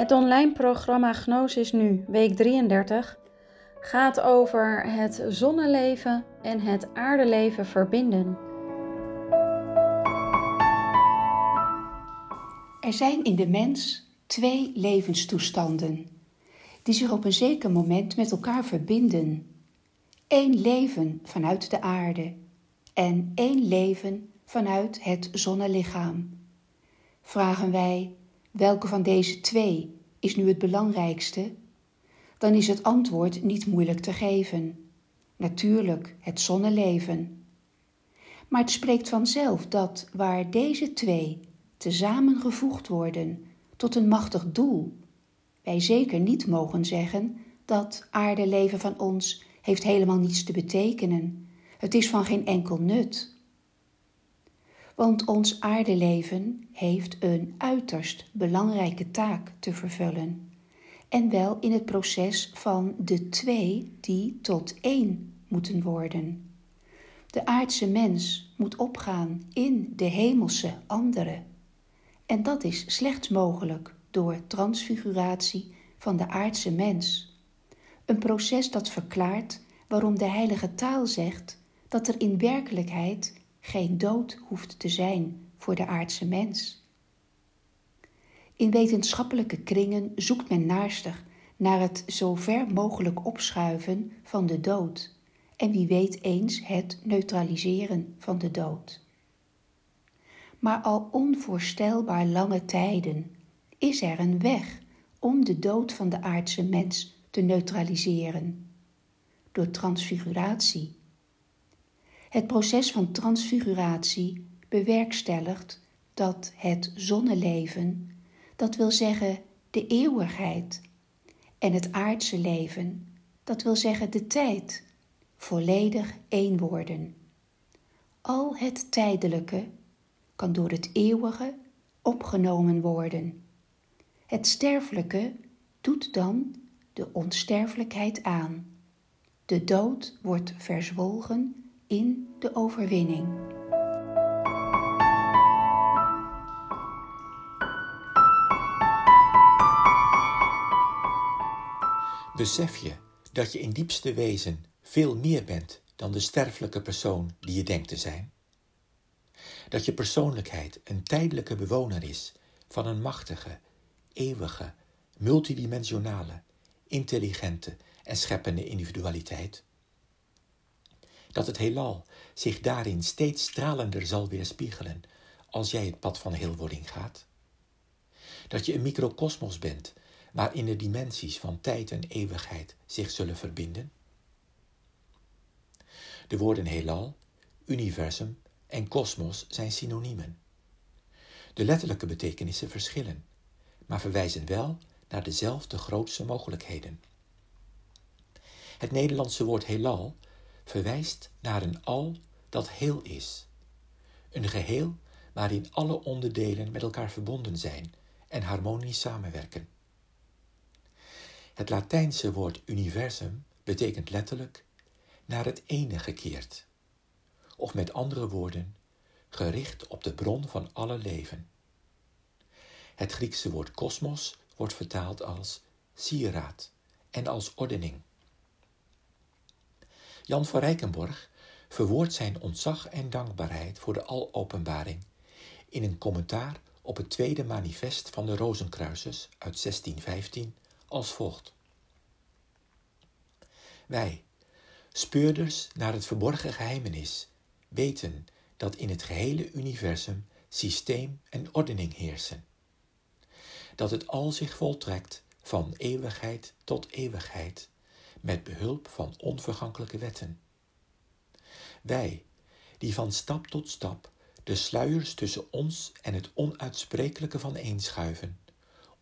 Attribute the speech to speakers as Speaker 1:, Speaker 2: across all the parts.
Speaker 1: Het online programma Gnosis Nu, week 33, gaat over het zonneleven en het aardeleven verbinden.
Speaker 2: Er zijn in de mens twee levenstoestanden die zich op een zeker moment met elkaar verbinden. Eén leven vanuit de aarde en één leven vanuit het zonnelichaam. Vragen wij welke van deze twee is nu het belangrijkste? Dan is het antwoord niet moeilijk te geven. Natuurlijk het zonneleven. Maar het spreekt vanzelf dat waar deze twee tezamen gevoegd worden tot een machtig doel, wij zeker niet mogen zeggen dat aardeleven van ons heeft helemaal niets te betekenen. Het is van geen enkel nut. Want ons aardeleven heeft een uiterst belangrijke taak te vervullen. En wel in het proces van de twee die tot één moeten worden. De aardse mens moet opgaan in de hemelse andere. En dat is slechts mogelijk door transfiguratie van de aardse mens. Een proces dat verklaart waarom de heilige taal zegt dat er in werkelijkheid geen dood hoeft te zijn voor de aardse mens. In wetenschappelijke kringen zoekt men naarstig naar het zo ver mogelijk opschuiven van de dood en wie weet eens het neutraliseren van de dood. Maar al onvoorstelbaar lange tijden is er een weg om de dood van de aardse mens te neutraliseren. Door transfiguratie. Het proces van transfiguratie bewerkstelligt dat het zonneleven, dat wil zeggen de eeuwigheid, en het aardse leven, dat wil zeggen de tijd, volledig één worden. Al het tijdelijke kan door het eeuwige opgenomen worden. Het sterfelijke doet dan de onsterfelijkheid aan. De dood wordt verzwolgen in de overwinning.
Speaker 3: Besef je dat je in diepste wezen veel meer bent dan de sterfelijke persoon die je denkt te zijn? Dat je persoonlijkheid een tijdelijke bewoner is van een machtige, eeuwige, multidimensionale, intelligente en scheppende individualiteit? Dat het heelal zich daarin steeds stralender zal weerspiegelen als jij het pad van heelwording gaat? Dat je een microcosmos bent waarin de dimensies van tijd en eeuwigheid zich zullen verbinden? De woorden heelal, universum en kosmos zijn synoniemen. De letterlijke betekenissen verschillen, maar verwijzen wel naar dezelfde grootste mogelijkheden. Het Nederlandse woord heelal verwijst naar een al dat heel is. Een geheel waarin alle onderdelen met elkaar verbonden zijn en harmonisch samenwerken. Het Latijnse woord universum betekent letterlijk naar het ene gekeerd, of met andere woorden, gericht op de bron van alle leven. Het Griekse woord kosmos wordt vertaald als sieraad en als ordening. Jan van Rijkenborg verwoordt zijn ontzag en dankbaarheid voor de alopenbaring in een commentaar op het tweede manifest van de Rozenkruisers uit 1615 als volgt. Wij, speurders naar het verborgen geheimenis, weten dat in het gehele universum systeem en ordening heersen. Dat het al zich voltrekt van eeuwigheid tot eeuwigheid, met behulp van onvergankelijke wetten. Wij, die van stap tot stap de sluiers tussen ons en het onuitsprekelijke van eenschuiven,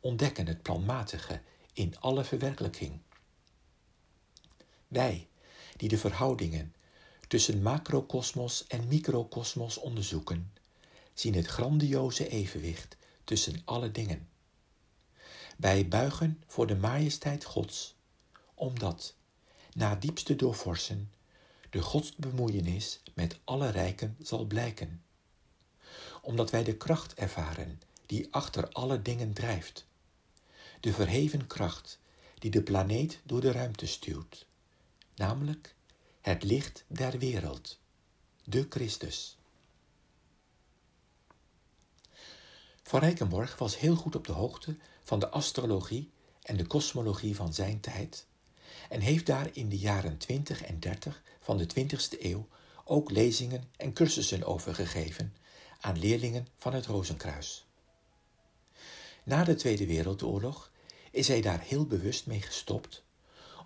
Speaker 3: ontdekken het planmatige in alle verwerkelijking. Wij, die de verhoudingen tussen macrokosmos en microkosmos onderzoeken, zien het grandioze evenwicht tussen alle dingen. Wij buigen voor de majesteit Gods, omdat, na diepste doorvorsen, de godsbemoeienis met alle rijken zal blijken. Omdat wij de kracht ervaren die achter alle dingen drijft, de verheven kracht die de planeet door de ruimte stuurt, namelijk het licht der wereld, de Christus. Van Rijkenborg was heel goed op de hoogte van de astrologie en de kosmologie van zijn tijd en heeft daar in de jaren 20 en 30 van de 20ste eeuw ook lezingen en cursussen over gegeven aan leerlingen van het Rozenkruis. Na de Tweede Wereldoorlog is hij daar heel bewust mee gestopt,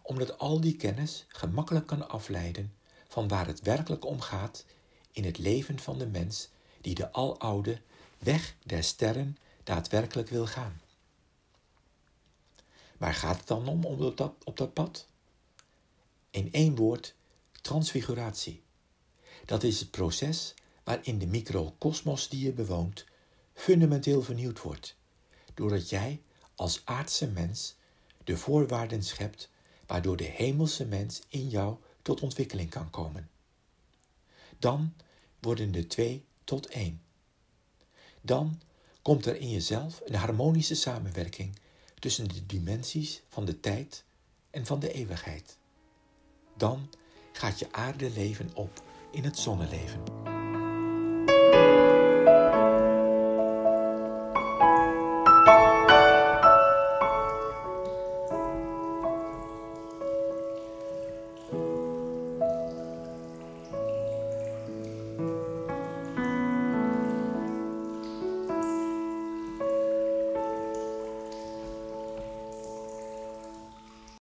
Speaker 3: omdat al die kennis gemakkelijk kan afleiden van waar het werkelijk om gaat in het leven van de mens die de aloude weg der sterren daadwerkelijk wil gaan. Waar gaat het dan om op dat, op dat pad? In één woord, transfiguratie. Dat is het proces waarin de microcosmos die je bewoont fundamenteel vernieuwd wordt, doordat jij als aardse mens de voorwaarden schept waardoor de hemelse mens in jou tot ontwikkeling kan komen. Dan worden de twee tot één. Dan komt er in jezelf een harmonische samenwerking tussen de dimensies van de tijd en van de eeuwigheid. Dan gaat je aarde leven op in het zonneleven.